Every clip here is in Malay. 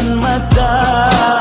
depan mata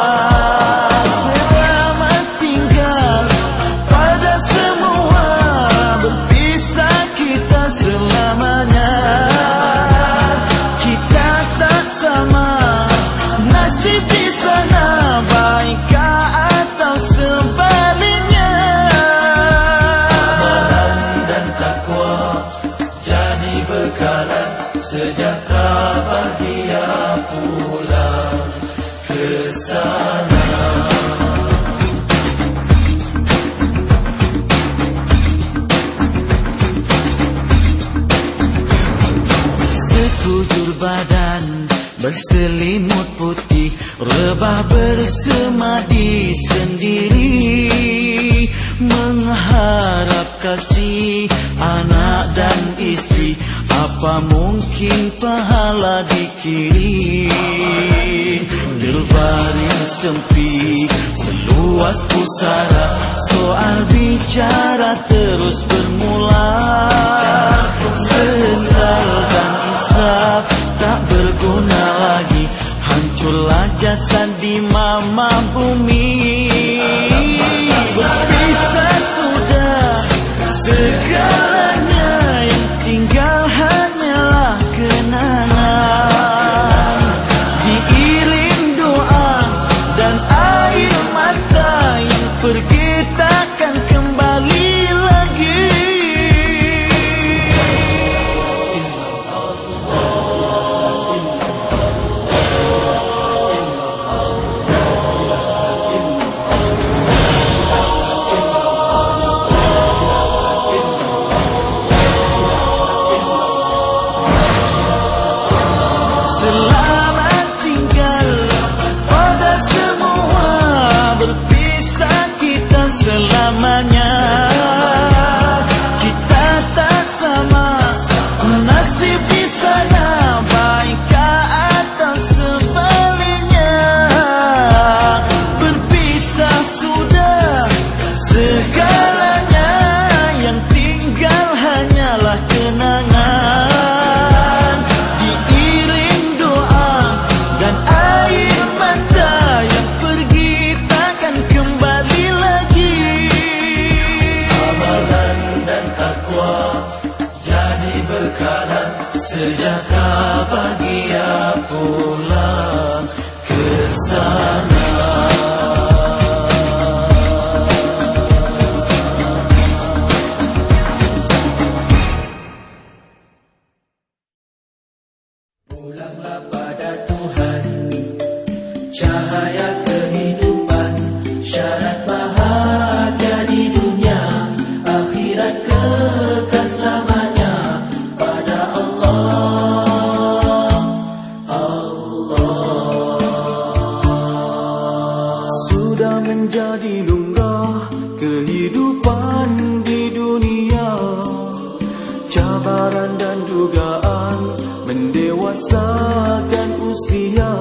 godaan mendewasakan usia.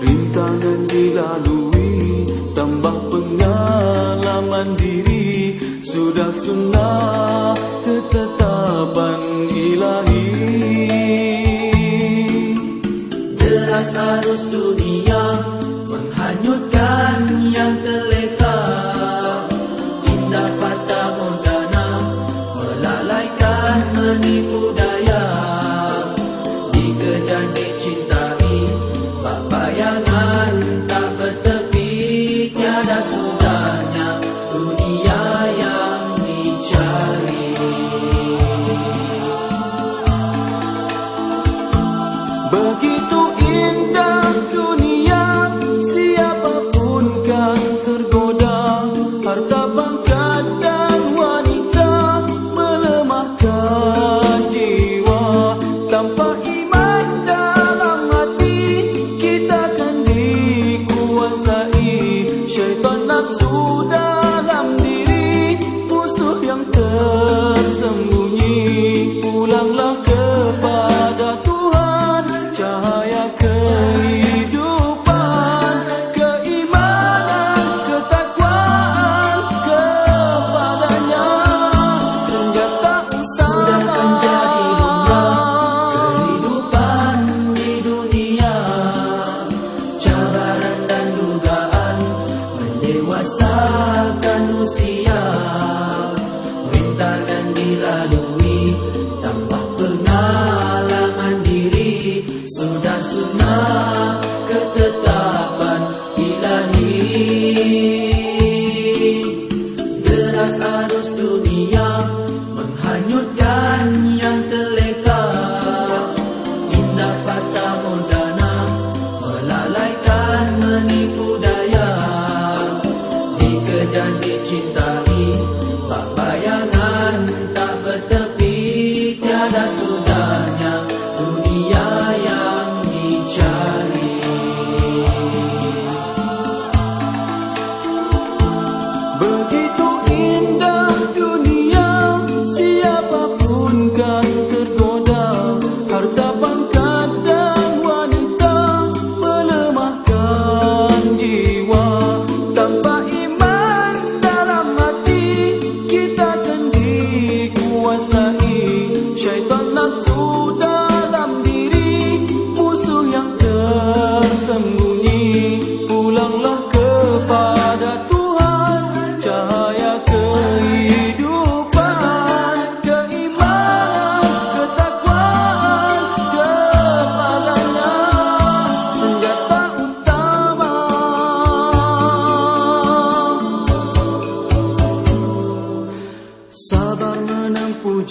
Rintangan dilalui tambah pengalaman diri. Sudah sunnah ketetapan ilahi. Deras arus dunia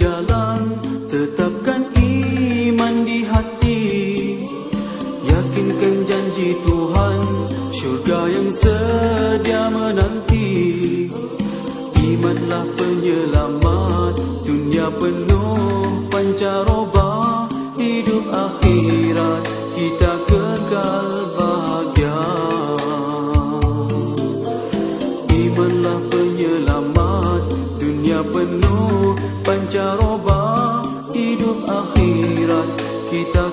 berjalan Tetapkan iman di hati. Yakinkan janji Tuhan Syurga yang sedia menanti. Imanlah penyelamat Dunia penuh pancaroba. Hidup akhirat kita kita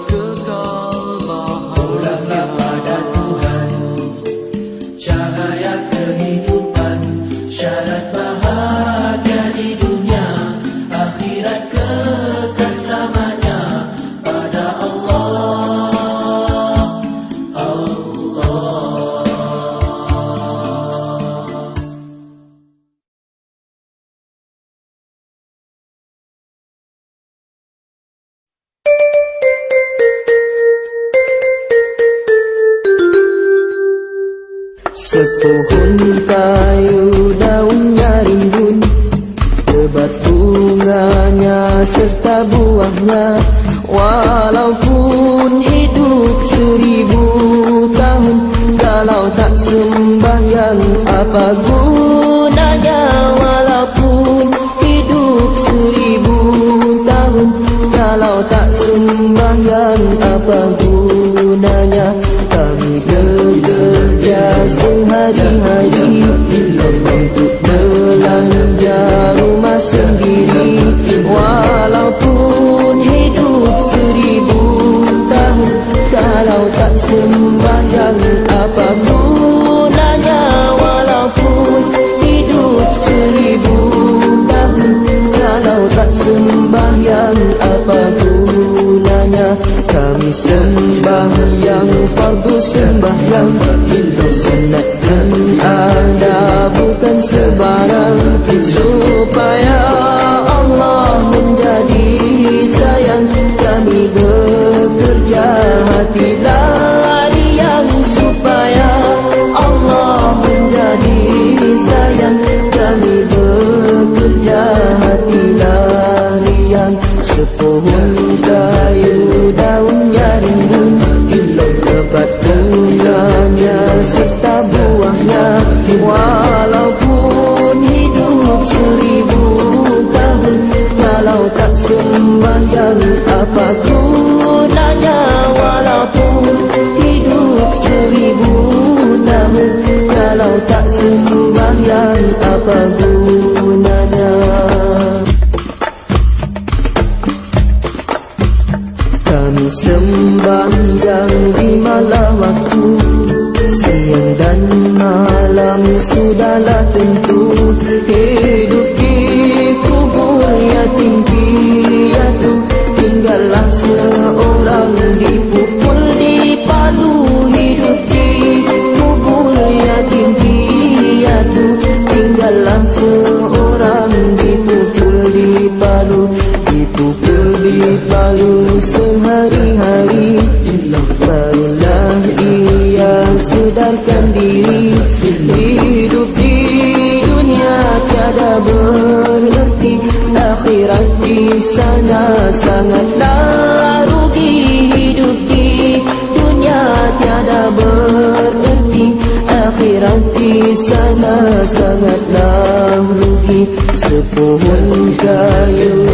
sana sangatlah rugi hidup di dunia tiada bererti akhirat di sana sangatlah rugi sepuhun kayu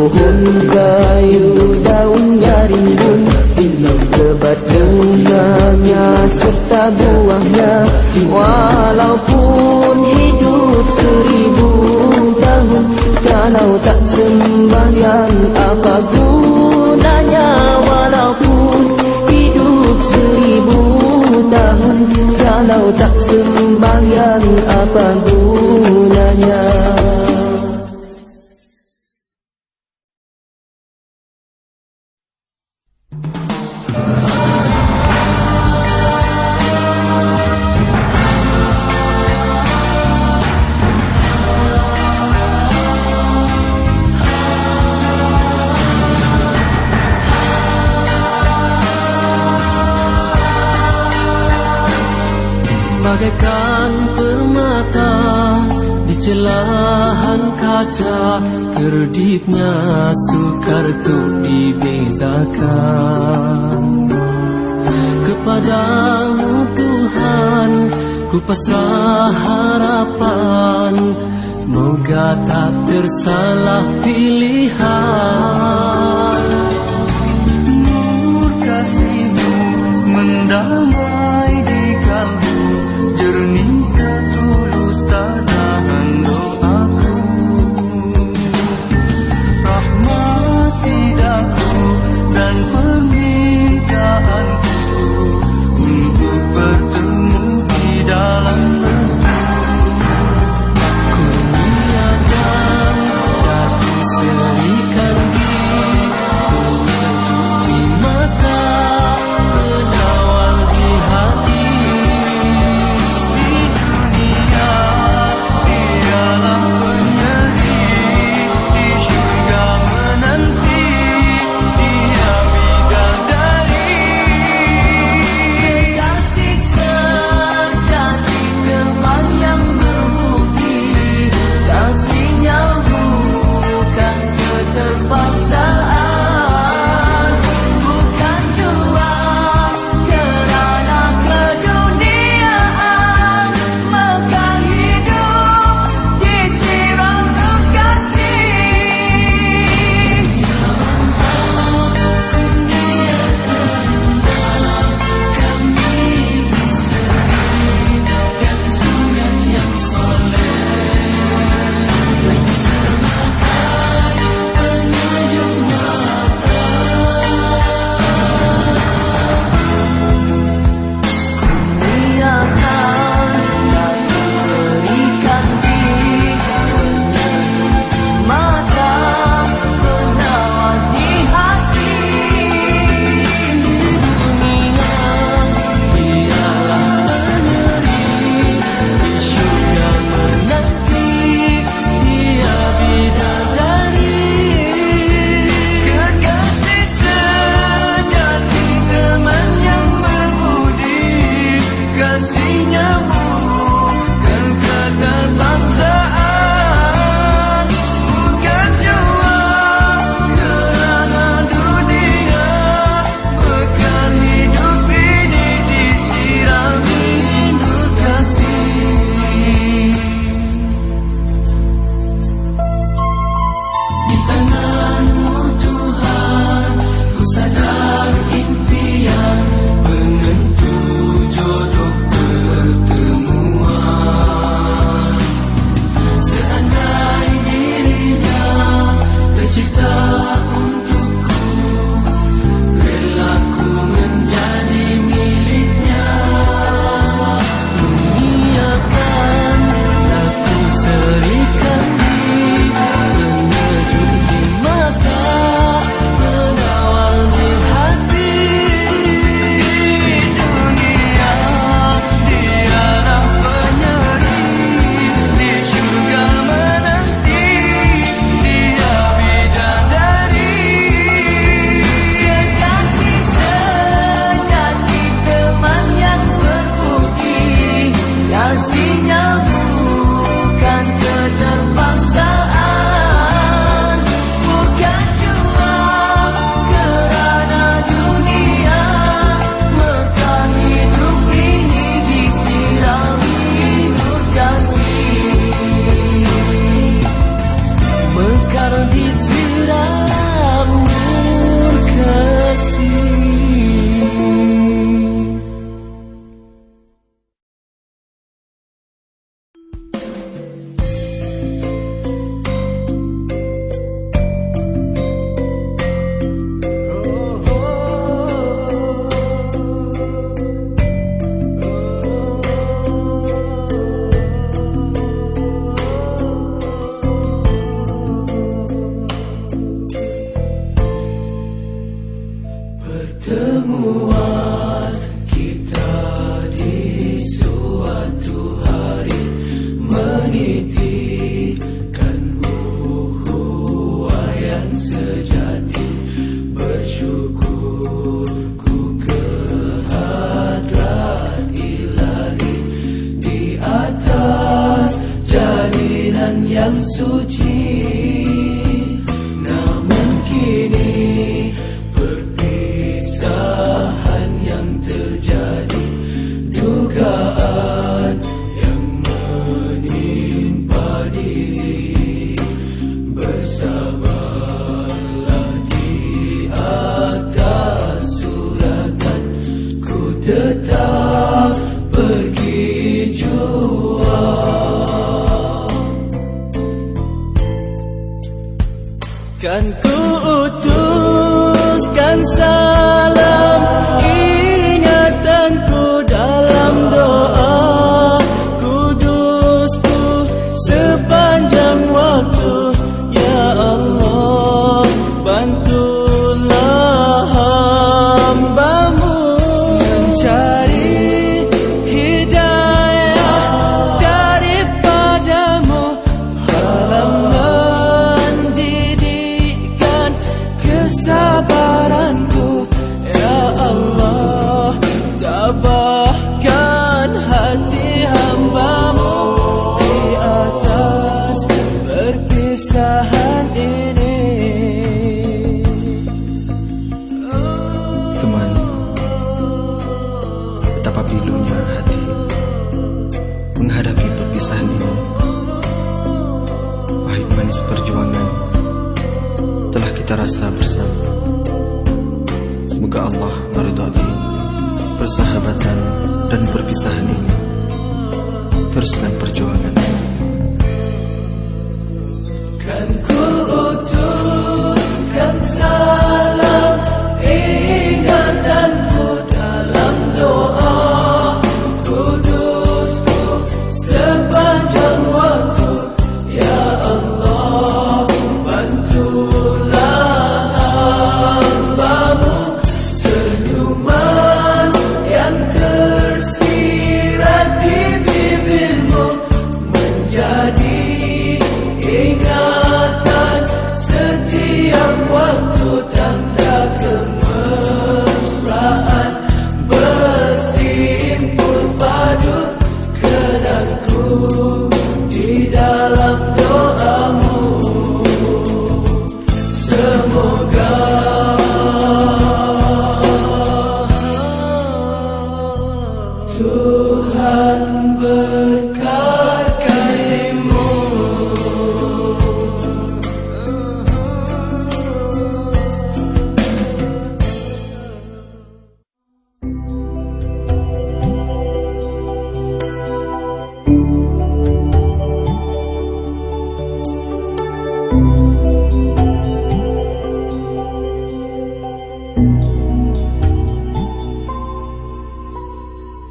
pohon kayu daunnya rimbun Hilang lebat dengannya serta buahnya Walaupun hidup seribu tahun Kalau tak sembahyang apa gunanya Walaupun hidup seribu tahun Kalau tak sembahyang apa gunanya Pertemuan kita di suatu hari menitikkan buhua yang sejati. Bersyukur ku kehadrat ilahi Di atas jalinan yang suci.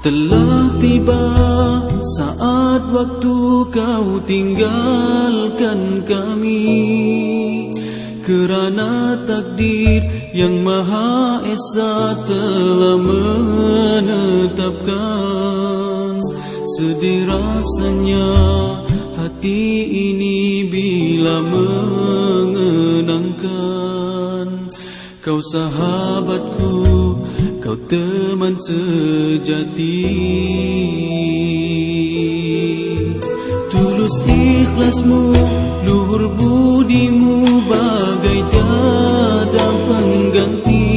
Telah tiba saat waktu kau tinggalkan kami. Kerana takdir yang Maha Esa telah menetapkan Sedih rasanya hati ini bila mengenangkan. Kau sahabatku kau teman sejati. Tulus ikhlasmu, luhur budimu bagai tiada pengganti.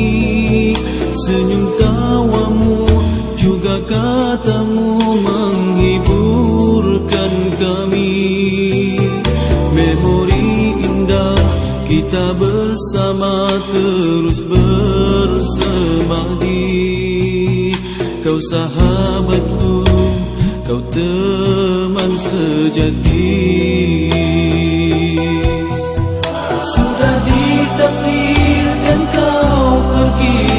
Senyum tawamu juga katamu menghiburkan kami. Memori indah kita berikan bersama terus bersemadi Kau sahabatku, kau teman sejati. Sudah ditakdirkan kau pergi.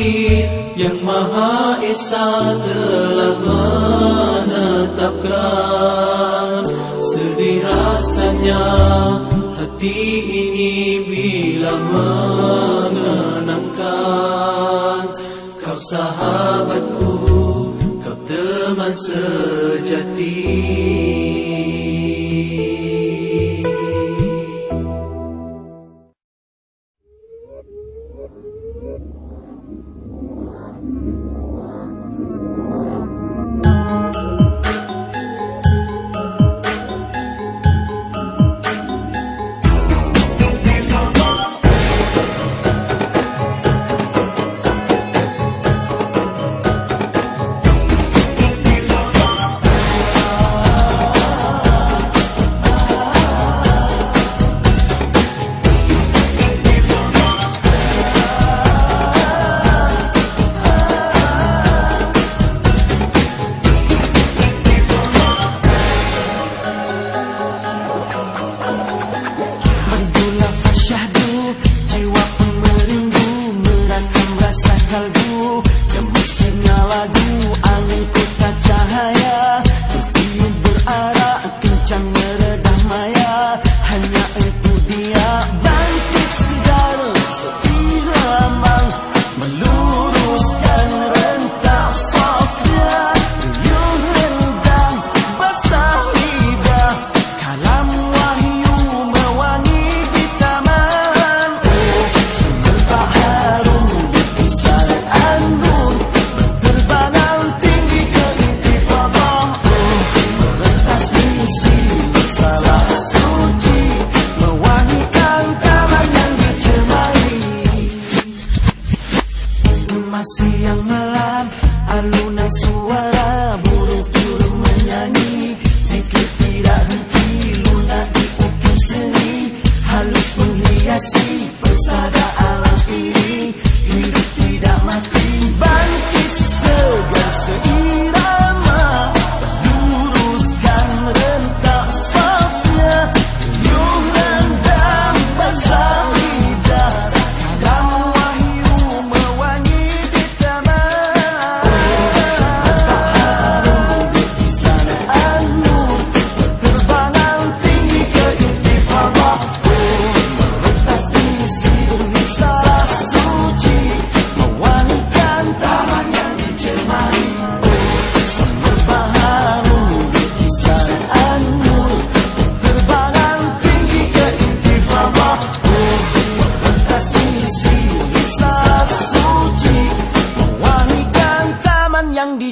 hari yang Maha Esa telah menetapkan. Sedih rasanya hati ini bila menenangkan. Kau sahabatku kau teman sejati.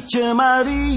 cemari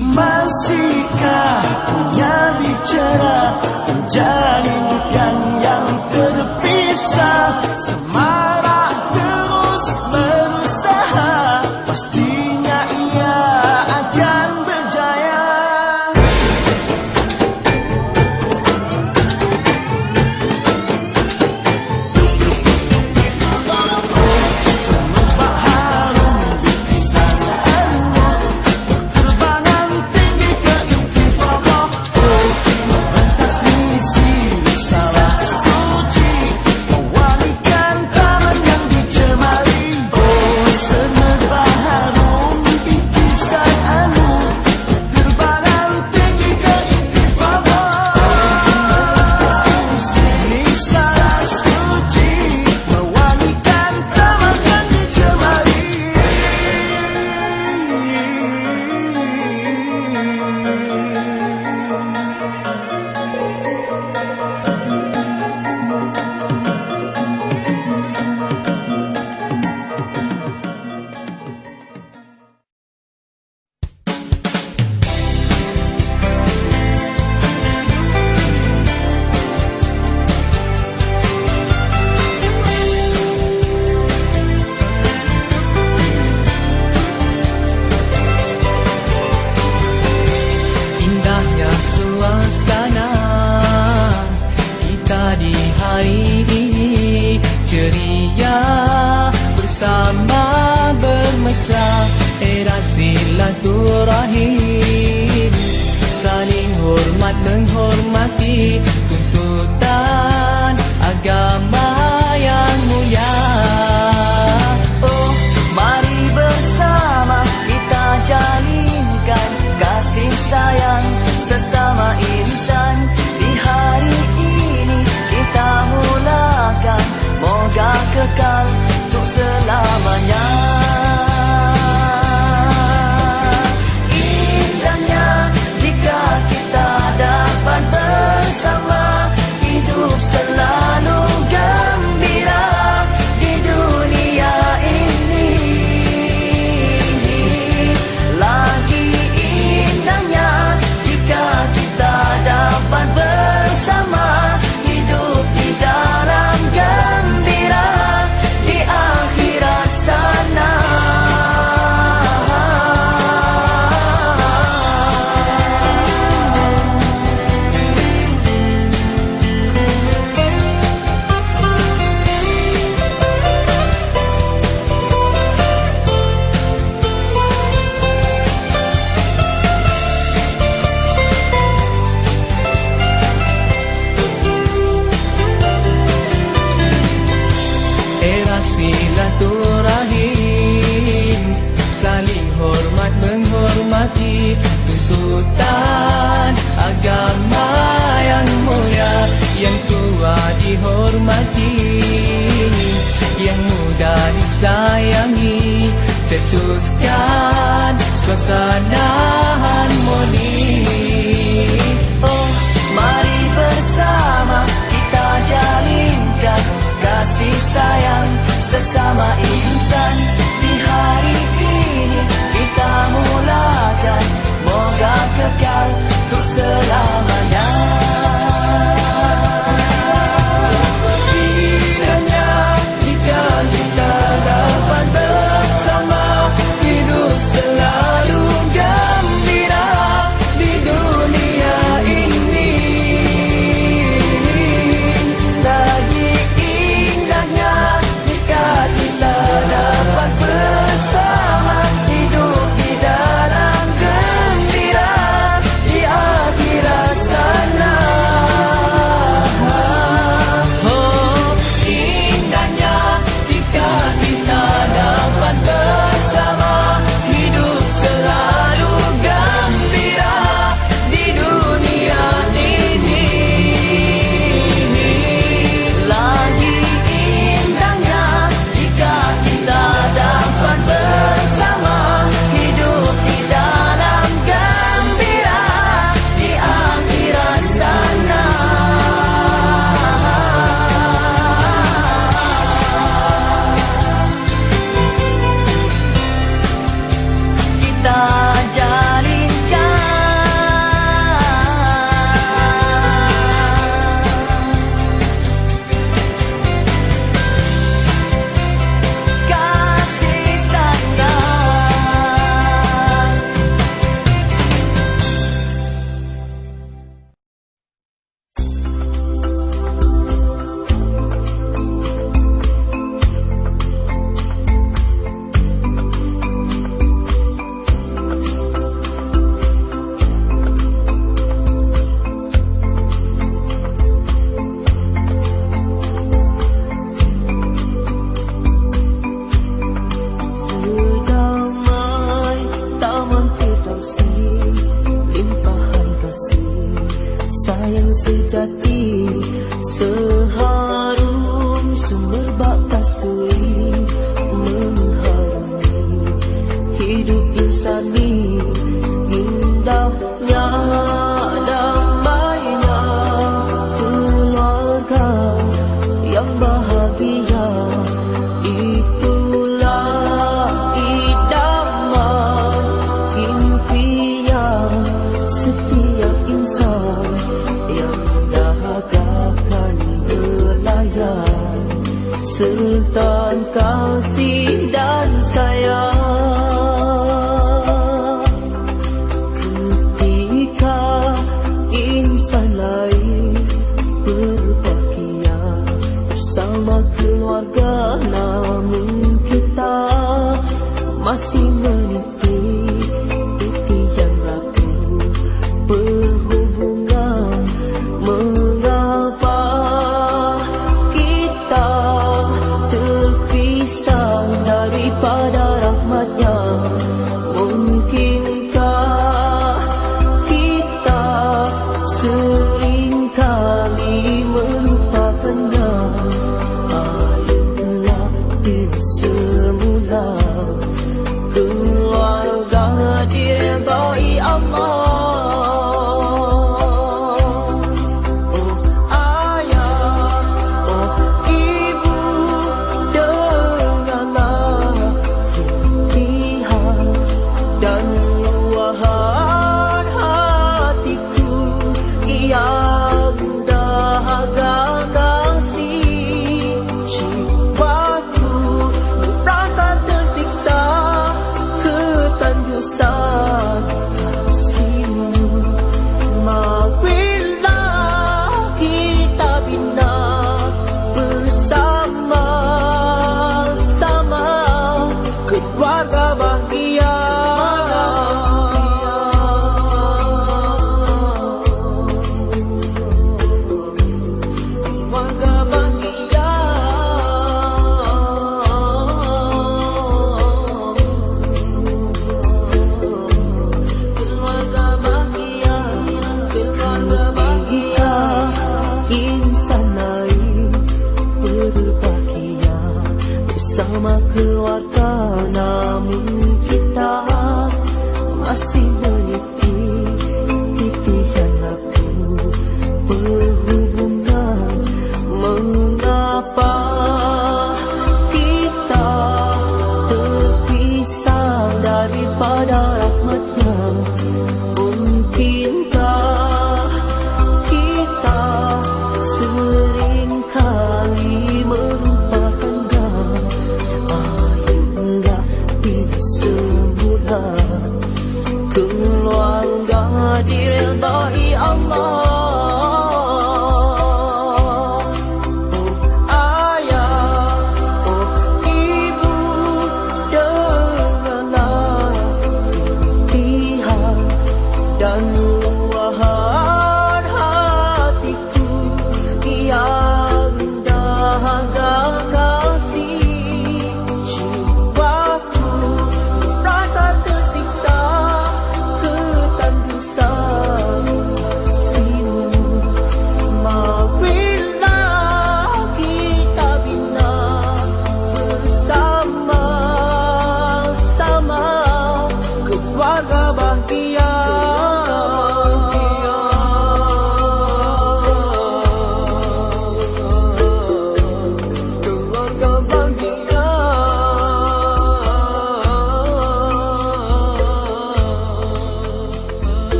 silaturahim. Saling hormat menghormati tuntutan agama yang mulia yang tua dihormati yang muda disayangi tetuskan suasana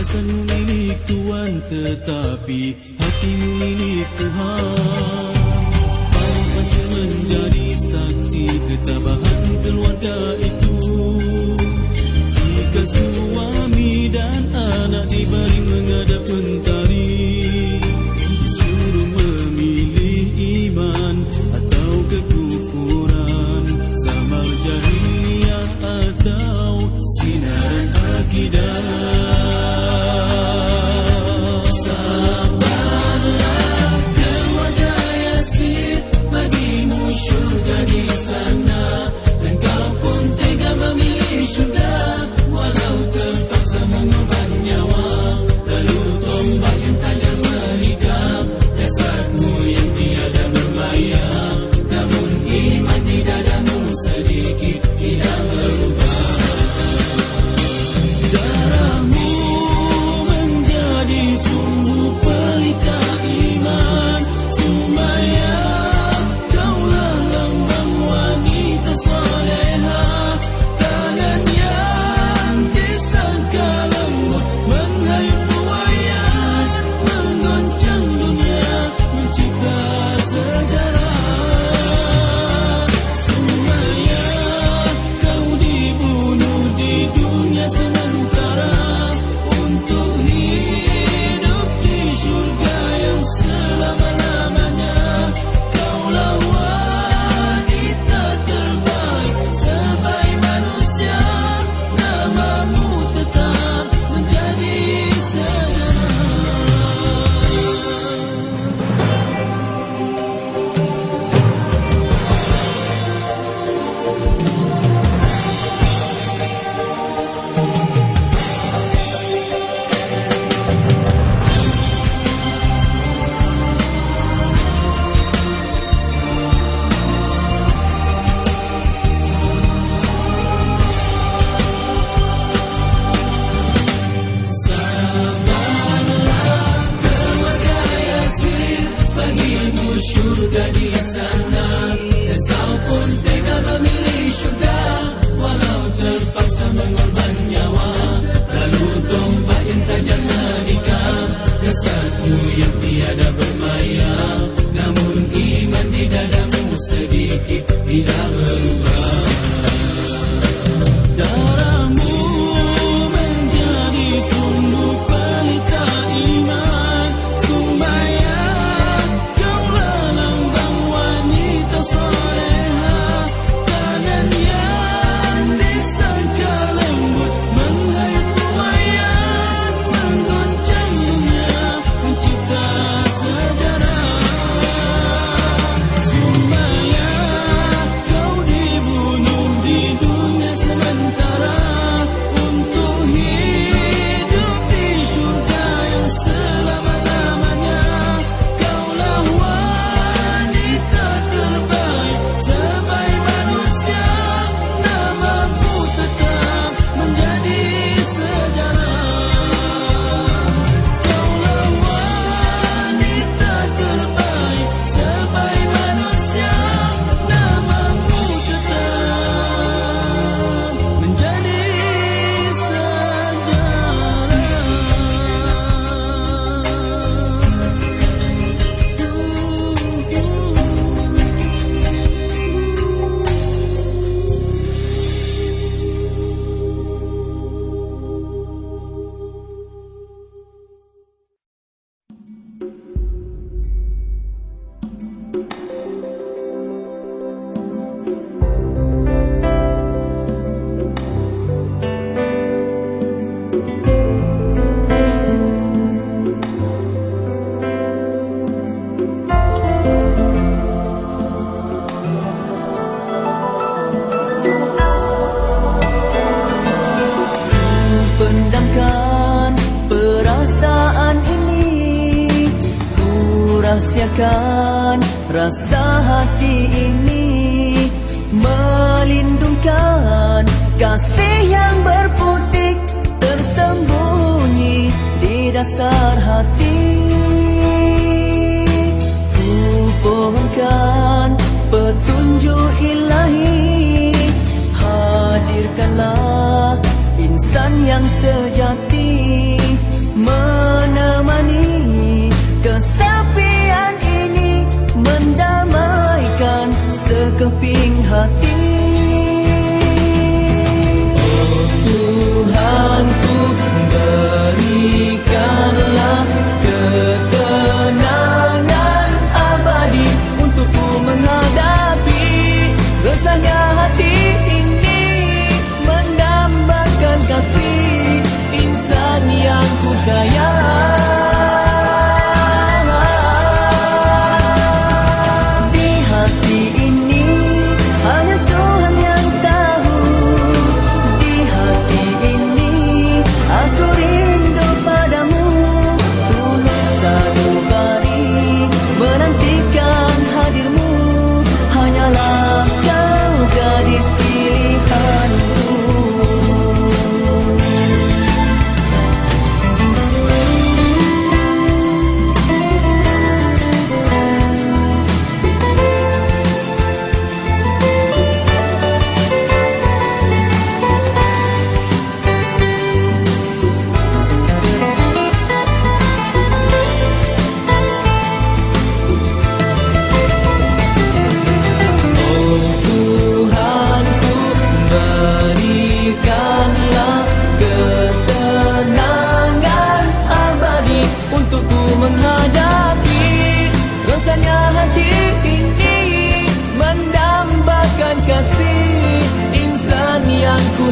Perasaanmu milik Tuhan tetapi hatimu milik Tuhan. Kau pasti menjadi saksi ketabahan keluarga itu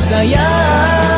sayang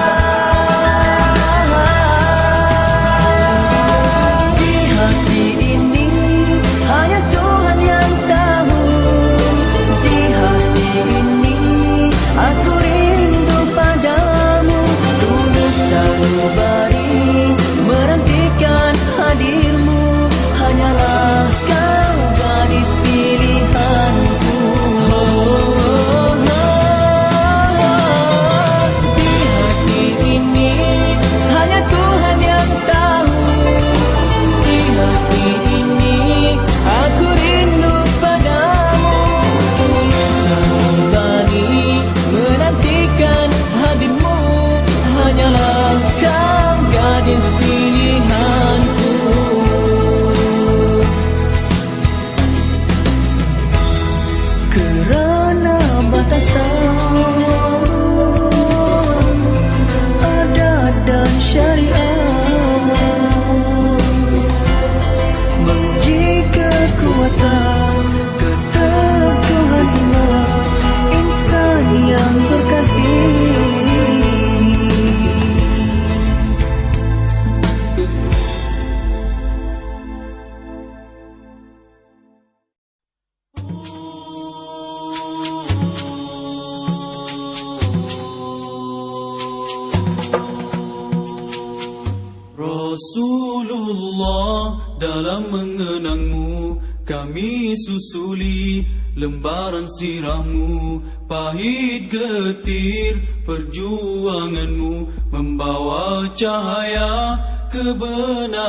Kami susuli lembaran sirahmu Pahit getir perjuanganmu Membawa cahaya kebenaran.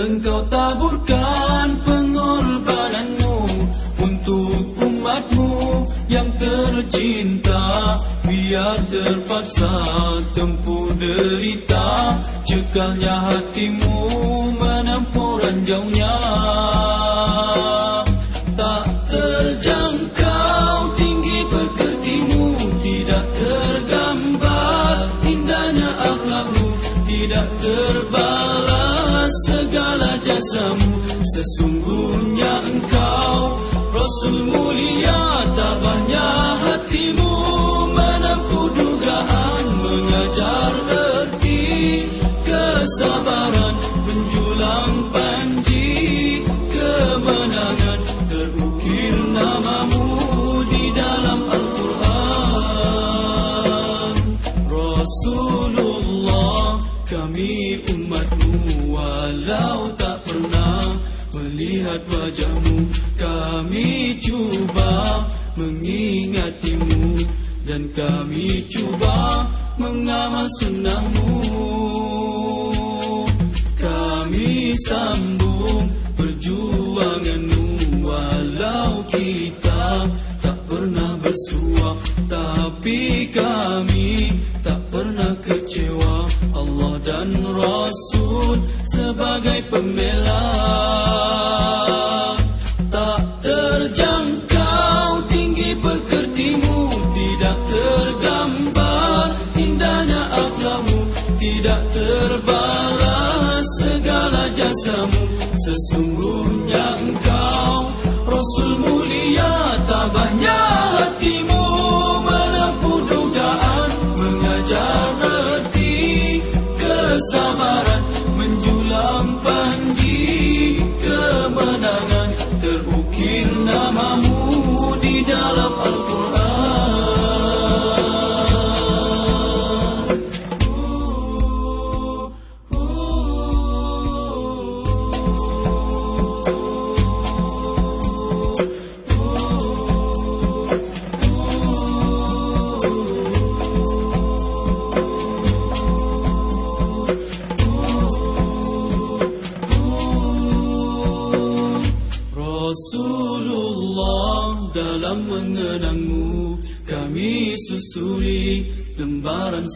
Engkau taburkan pengorbananmu Untuk umatmu yang tercinta. Biar terpaksa tempuh derita Cekalnya hatimu kan jauhnya tak terjangkau. Tinggi perkertimu tidak tergambar. Indahnya akhlakmu tidak terbalas. Segala jasamu kami tak pernah kecewa Allah dan Rasul sebagai pembela.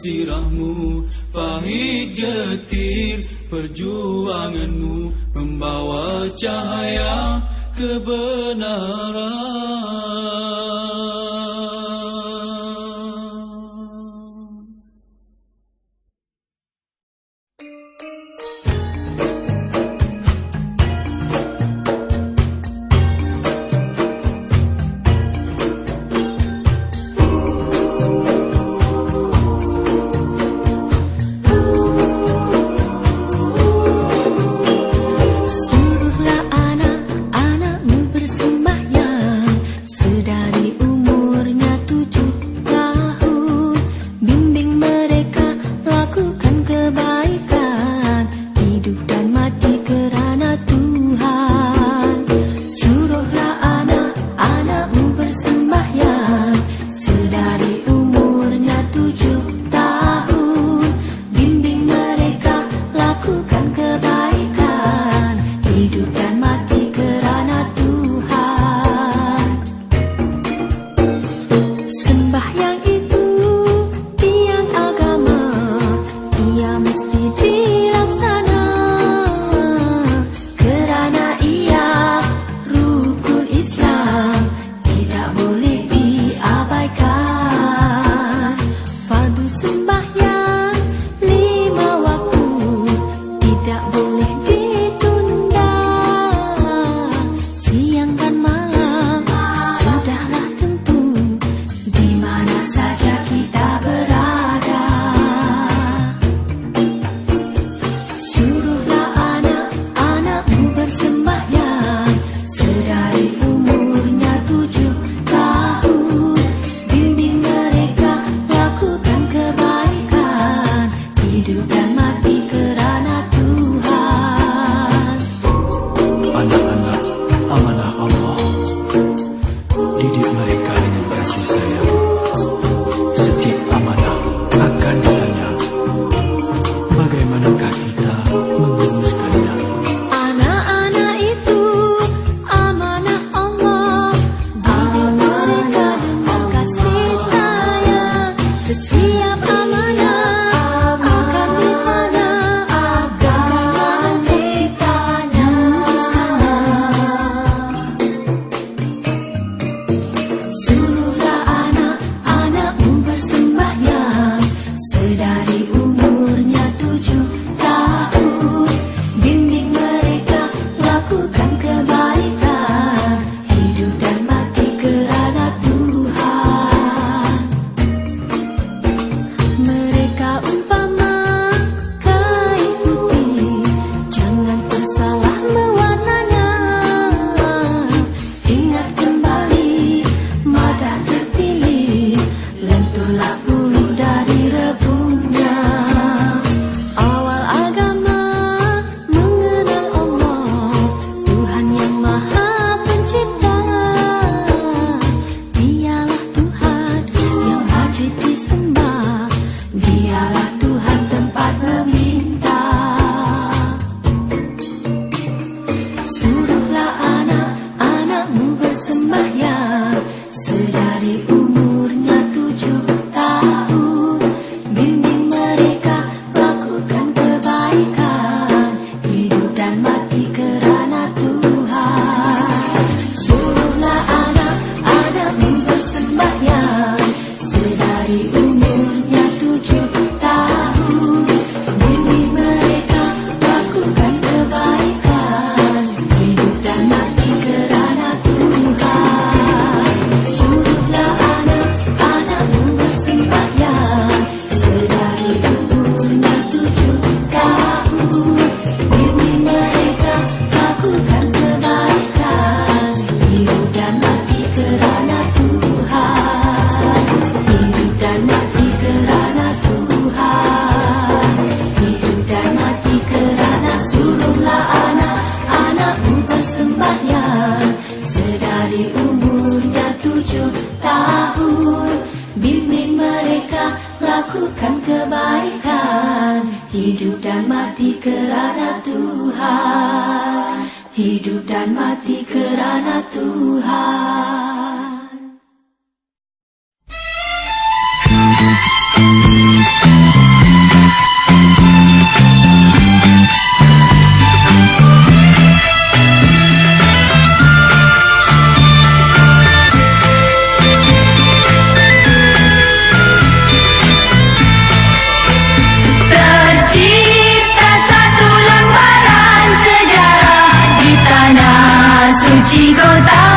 Siramu 几个大